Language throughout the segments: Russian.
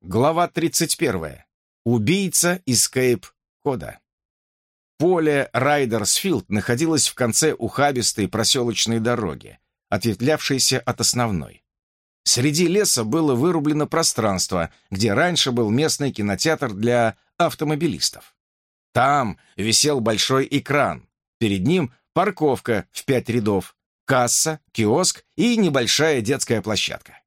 Глава 31. Убийца из Кейп-Кода. Поле Райдерсфилд находилось в конце ухабистой проселочной дороги, ответвлявшейся от основной. Среди леса было вырублено пространство, где раньше был местный кинотеатр для автомобилистов. Там висел большой экран, перед ним парковка в пять рядов, касса, киоск и небольшая детская площадка.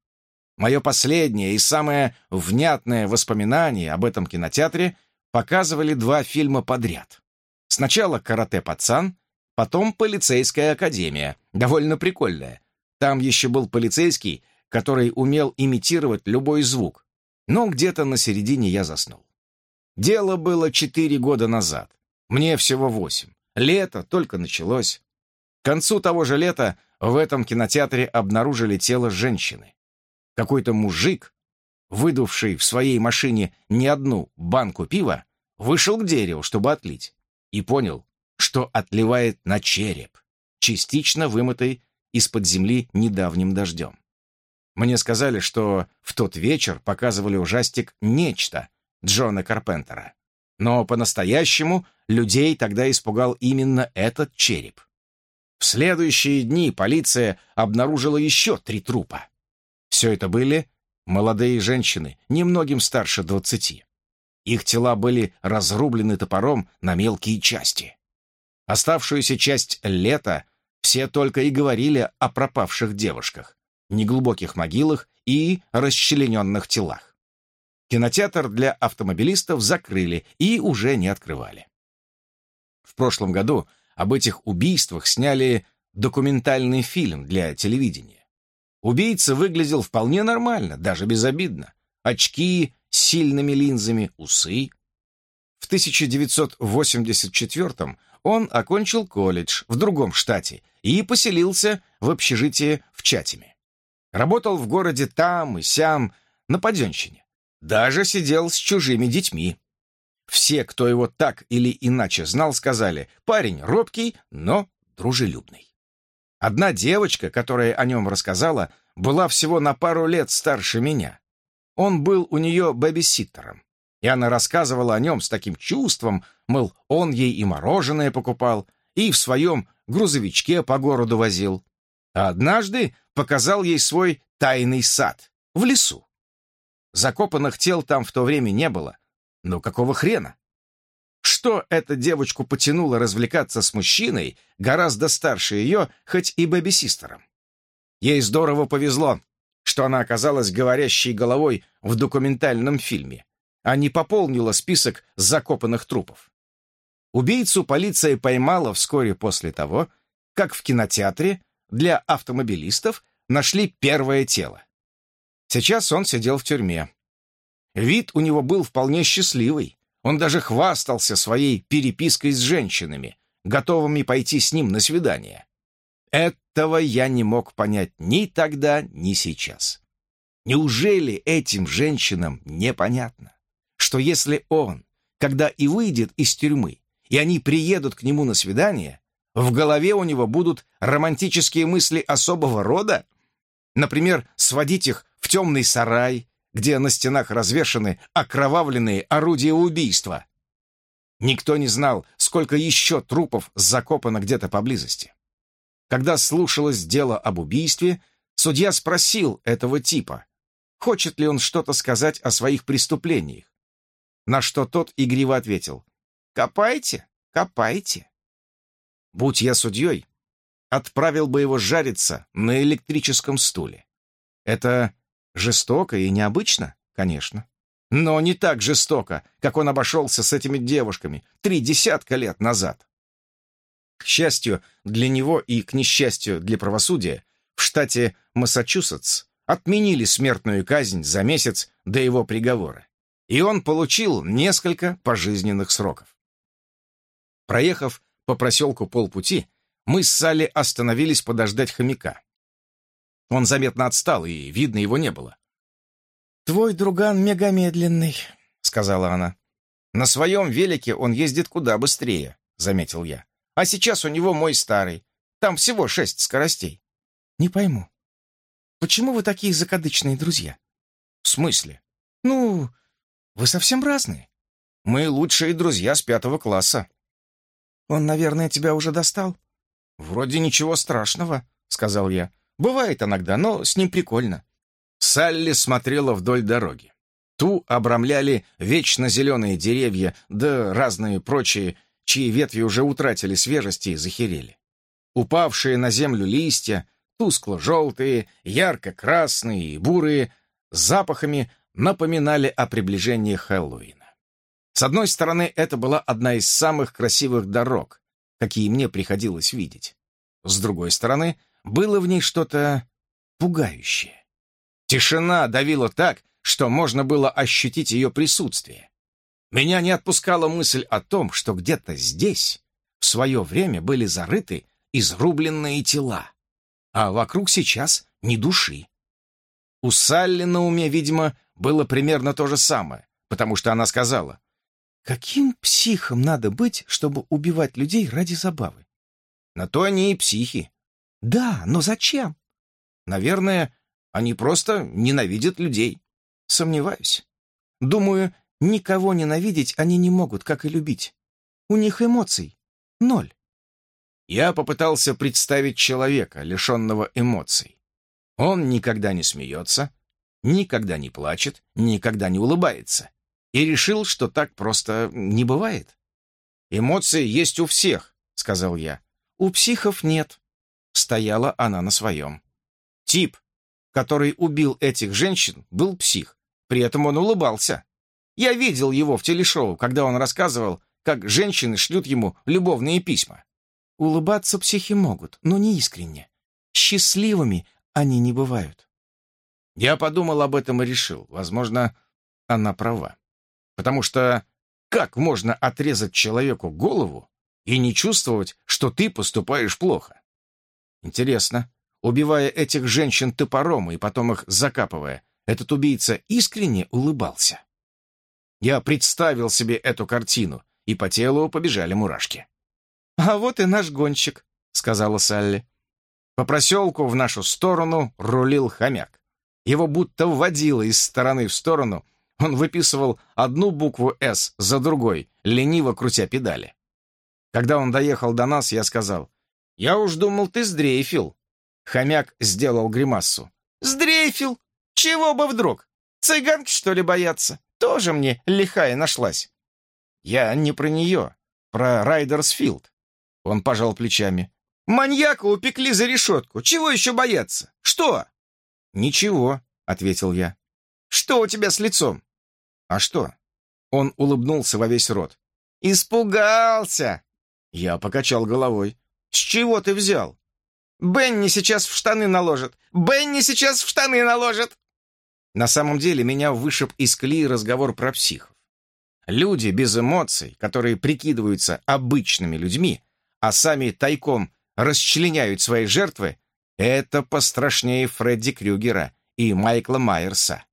Мое последнее и самое внятное воспоминание об этом кинотеатре показывали два фильма подряд. Сначала «Карате-пацан», потом «Полицейская академия», довольно прикольная. Там еще был полицейский, который умел имитировать любой звук, но где-то на середине я заснул. Дело было четыре года назад, мне всего восемь. Лето только началось. К концу того же лета в этом кинотеатре обнаружили тело женщины. Какой-то мужик, выдувший в своей машине не одну банку пива, вышел к дереву, чтобы отлить, и понял, что отливает на череп, частично вымытый из-под земли недавним дождем. Мне сказали, что в тот вечер показывали ужастик «Нечто» Джона Карпентера. Но по-настоящему людей тогда испугал именно этот череп. В следующие дни полиция обнаружила еще три трупа. Все это были молодые женщины, немногим старше двадцати. Их тела были разрублены топором на мелкие части. Оставшуюся часть лета все только и говорили о пропавших девушках, неглубоких могилах и расчлененных телах. Кинотеатр для автомобилистов закрыли и уже не открывали. В прошлом году об этих убийствах сняли документальный фильм для телевидения. Убийца выглядел вполне нормально, даже безобидно. Очки с сильными линзами, усы. В 1984 он окончил колледж в другом штате и поселился в общежитии в Чатиме. Работал в городе там и сям, на паденщине. Даже сидел с чужими детьми. Все, кто его так или иначе знал, сказали, парень робкий, но дружелюбный. Одна девочка, которая о нем рассказала, была всего на пару лет старше меня. Он был у нее бэбиситтером, и она рассказывала о нем с таким чувством, мол, он ей и мороженое покупал, и в своем грузовичке по городу возил. А однажды показал ей свой тайный сад в лесу. Закопанных тел там в то время не было. Но какого хрена? Что эта девочку потянуло развлекаться с мужчиной, гораздо старше ее, хоть и бэбисистером? Ей здорово повезло, что она оказалась говорящей головой в документальном фильме, а не пополнила список закопанных трупов. Убийцу полиция поймала вскоре после того, как в кинотеатре для автомобилистов нашли первое тело. Сейчас он сидел в тюрьме. Вид у него был вполне счастливый. Он даже хвастался своей перепиской с женщинами, готовыми пойти с ним на свидание. Этого я не мог понять ни тогда, ни сейчас. Неужели этим женщинам непонятно, что если он, когда и выйдет из тюрьмы, и они приедут к нему на свидание, в голове у него будут романтические мысли особого рода? Например, сводить их в темный сарай где на стенах развешаны окровавленные орудия убийства. Никто не знал, сколько еще трупов закопано где-то поблизости. Когда слушалось дело об убийстве, судья спросил этого типа, хочет ли он что-то сказать о своих преступлениях, на что тот игриво ответил, «Копайте, копайте». Будь я судьей, отправил бы его жариться на электрическом стуле. Это Жестоко и необычно, конечно. Но не так жестоко, как он обошелся с этими девушками три десятка лет назад. К счастью для него и к несчастью для правосудия, в штате Массачусетс отменили смертную казнь за месяц до его приговора, и он получил несколько пожизненных сроков. Проехав по проселку полпути, мы с Салли остановились подождать хомяка. Он заметно отстал, и видно его не было. «Твой друган мегамедленный», — сказала она. «На своем велике он ездит куда быстрее», — заметил я. «А сейчас у него мой старый. Там всего шесть скоростей». «Не пойму. Почему вы такие закадычные друзья?» «В смысле?» «Ну, вы совсем разные. Мы лучшие друзья с пятого класса». «Он, наверное, тебя уже достал?» «Вроде ничего страшного», — сказал я. «Бывает иногда, но с ним прикольно». Салли смотрела вдоль дороги. Ту обрамляли вечно зеленые деревья, да разные прочие, чьи ветви уже утратили свежести и захерели. Упавшие на землю листья, тускло-желтые, ярко-красные и бурые, с запахами напоминали о приближении Хэллоуина. С одной стороны, это была одна из самых красивых дорог, какие мне приходилось видеть. С другой стороны, было в ней что-то пугающее. Тишина давила так, что можно было ощутить ее присутствие. Меня не отпускала мысль о том, что где-то здесь в свое время были зарыты изрубленные тела, а вокруг сейчас ни души. У Салли на уме, видимо, было примерно то же самое, потому что она сказала, «Каким психом надо быть, чтобы убивать людей ради забавы?» На то они и психи. «Да, но зачем?» «Наверное, они просто ненавидят людей». «Сомневаюсь. Думаю, никого ненавидеть они не могут, как и любить. У них эмоций ноль». Я попытался представить человека, лишенного эмоций. Он никогда не смеется, никогда не плачет, никогда не улыбается. И решил, что так просто не бывает. «Эмоции есть у всех», — сказал я. «У психов нет». Стояла она на своем. Тип, который убил этих женщин, был псих. При этом он улыбался. Я видел его в телешоу, когда он рассказывал, как женщины шлют ему любовные письма. Улыбаться психи могут, но не искренне. Счастливыми они не бывают. Я подумал об этом и решил, возможно, она права. Потому что как можно отрезать человеку голову и не чувствовать, что ты поступаешь плохо? Интересно, убивая этих женщин топором и потом их закапывая, этот убийца искренне улыбался? Я представил себе эту картину, и по телу побежали мурашки. «А вот и наш гонщик», — сказала Салли. По проселку в нашу сторону рулил хомяк. Его будто вводило из стороны в сторону. Он выписывал одну букву «С» за другой, лениво крутя педали. Когда он доехал до нас, я сказал, «Я уж думал, ты сдрейфил». Хомяк сделал гримассу. «Сдрейфил? Чего бы вдруг? Цыганки, что ли, боятся? Тоже мне лихая нашлась». «Я не про нее, про Райдерсфилд». Он пожал плечами. «Маньяка упекли за решетку. Чего еще бояться? Что?» «Ничего», — ответил я. «Что у тебя с лицом?» «А что?» Он улыбнулся во весь рот. «Испугался!» Я покачал головой. «С чего ты взял?» «Бенни сейчас в штаны наложит! Бенни сейчас в штаны наложит!» На самом деле меня вышиб из колеи разговор про психов. Люди без эмоций, которые прикидываются обычными людьми, а сами тайком расчленяют свои жертвы, это пострашнее Фредди Крюгера и Майкла Майерса.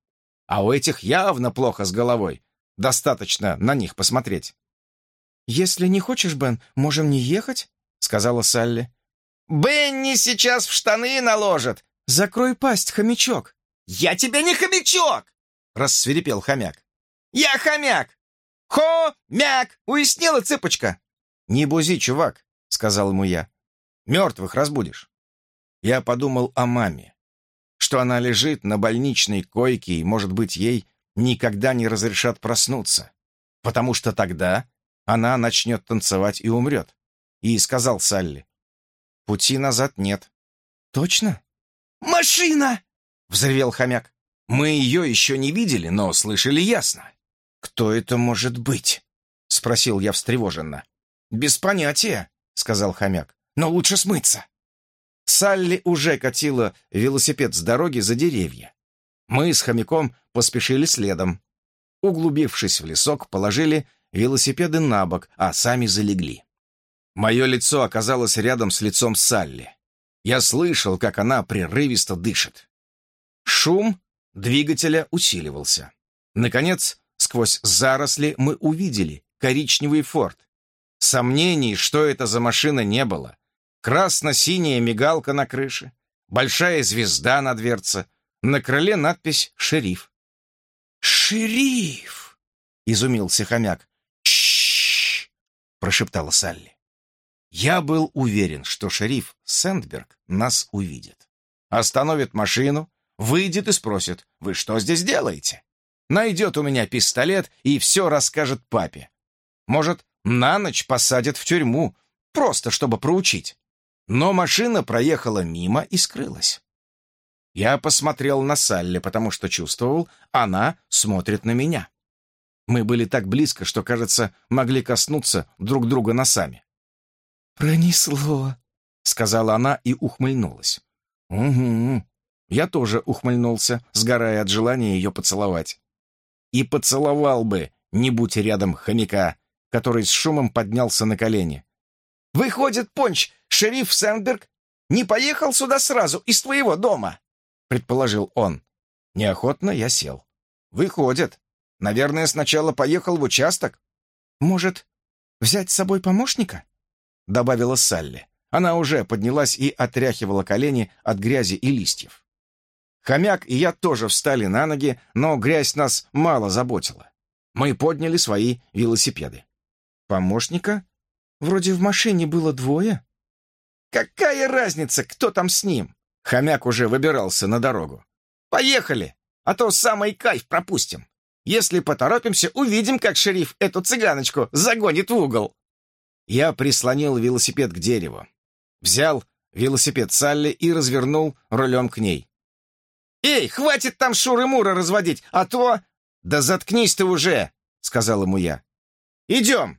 А у этих явно плохо с головой. Достаточно на них посмотреть. «Если не хочешь, Бен, можем не ехать?» — сказала Салли. «Бенни сейчас в штаны наложит!» «Закрой пасть, хомячок!» «Я тебе не хомячок!» — рассверепел хомяк. «Я хомяк! Хо-мяк! Уяснила цыпочка?» «Не бузи, чувак!» — сказал ему я. «Мертвых разбудишь». Я подумал о маме, что она лежит на больничной койке, и, может быть, ей никогда не разрешат проснуться, потому что тогда она начнет танцевать и умрет. И сказал Салли, «Пути назад нет». «Точно?» «Машина!» — взревел хомяк. «Мы ее еще не видели, но слышали ясно». «Кто это может быть?» — спросил я встревоженно. «Без понятия», — сказал хомяк. «Но лучше смыться». Салли уже катила велосипед с дороги за деревья. Мы с хомяком поспешили следом. Углубившись в лесок, положили велосипеды на бок, а сами залегли. Мое лицо оказалось рядом с лицом Салли. Я слышал, как она прерывисто дышит. Шум двигателя усиливался. Наконец, сквозь заросли мы увидели коричневый форт. Сомнений, что это за машина, не было. Красно-синяя мигалка на крыше, большая звезда на дверце, на крыле надпись «Шериф». «Шериф!» — изумился хомяк. «Чш!» — прошептала Салли. Я был уверен, что шериф Сэндберг нас увидит. Остановит машину, выйдет и спросит, «Вы что здесь делаете?» Найдет у меня пистолет и все расскажет папе. Может, на ночь посадят в тюрьму, просто чтобы проучить. Но машина проехала мимо и скрылась. Я посмотрел на Салли, потому что чувствовал, она смотрит на меня. Мы были так близко, что, кажется, могли коснуться друг друга носами. «Пронесло», — сказала она и ухмыльнулась. «Угу». Я тоже ухмыльнулся, сгорая от желания ее поцеловать. И поцеловал бы, не будь рядом хомяка, который с шумом поднялся на колени. «Выходит, Понч, шериф Сэндберг не поехал сюда сразу, из твоего дома?» предположил он. Неохотно я сел. «Выходит. Наверное, сначала поехал в участок». «Может, взять с собой помощника?» Добавила Салли. Она уже поднялась и отряхивала колени от грязи и листьев. Хомяк и я тоже встали на ноги, но грязь нас мало заботила. Мы подняли свои велосипеды. «Помощника? Вроде в машине было двое». «Какая разница, кто там с ним?» Хомяк уже выбирался на дорогу. «Поехали, а то самый кайф пропустим. Если поторопимся, увидим, как шериф эту цыганочку загонит в угол». Я прислонил велосипед к дереву. Взял велосипед Салли и развернул рулем к ней. «Эй, хватит там шуры-муры разводить, а то...» «Да заткнись ты уже!» — сказал ему я. «Идем!»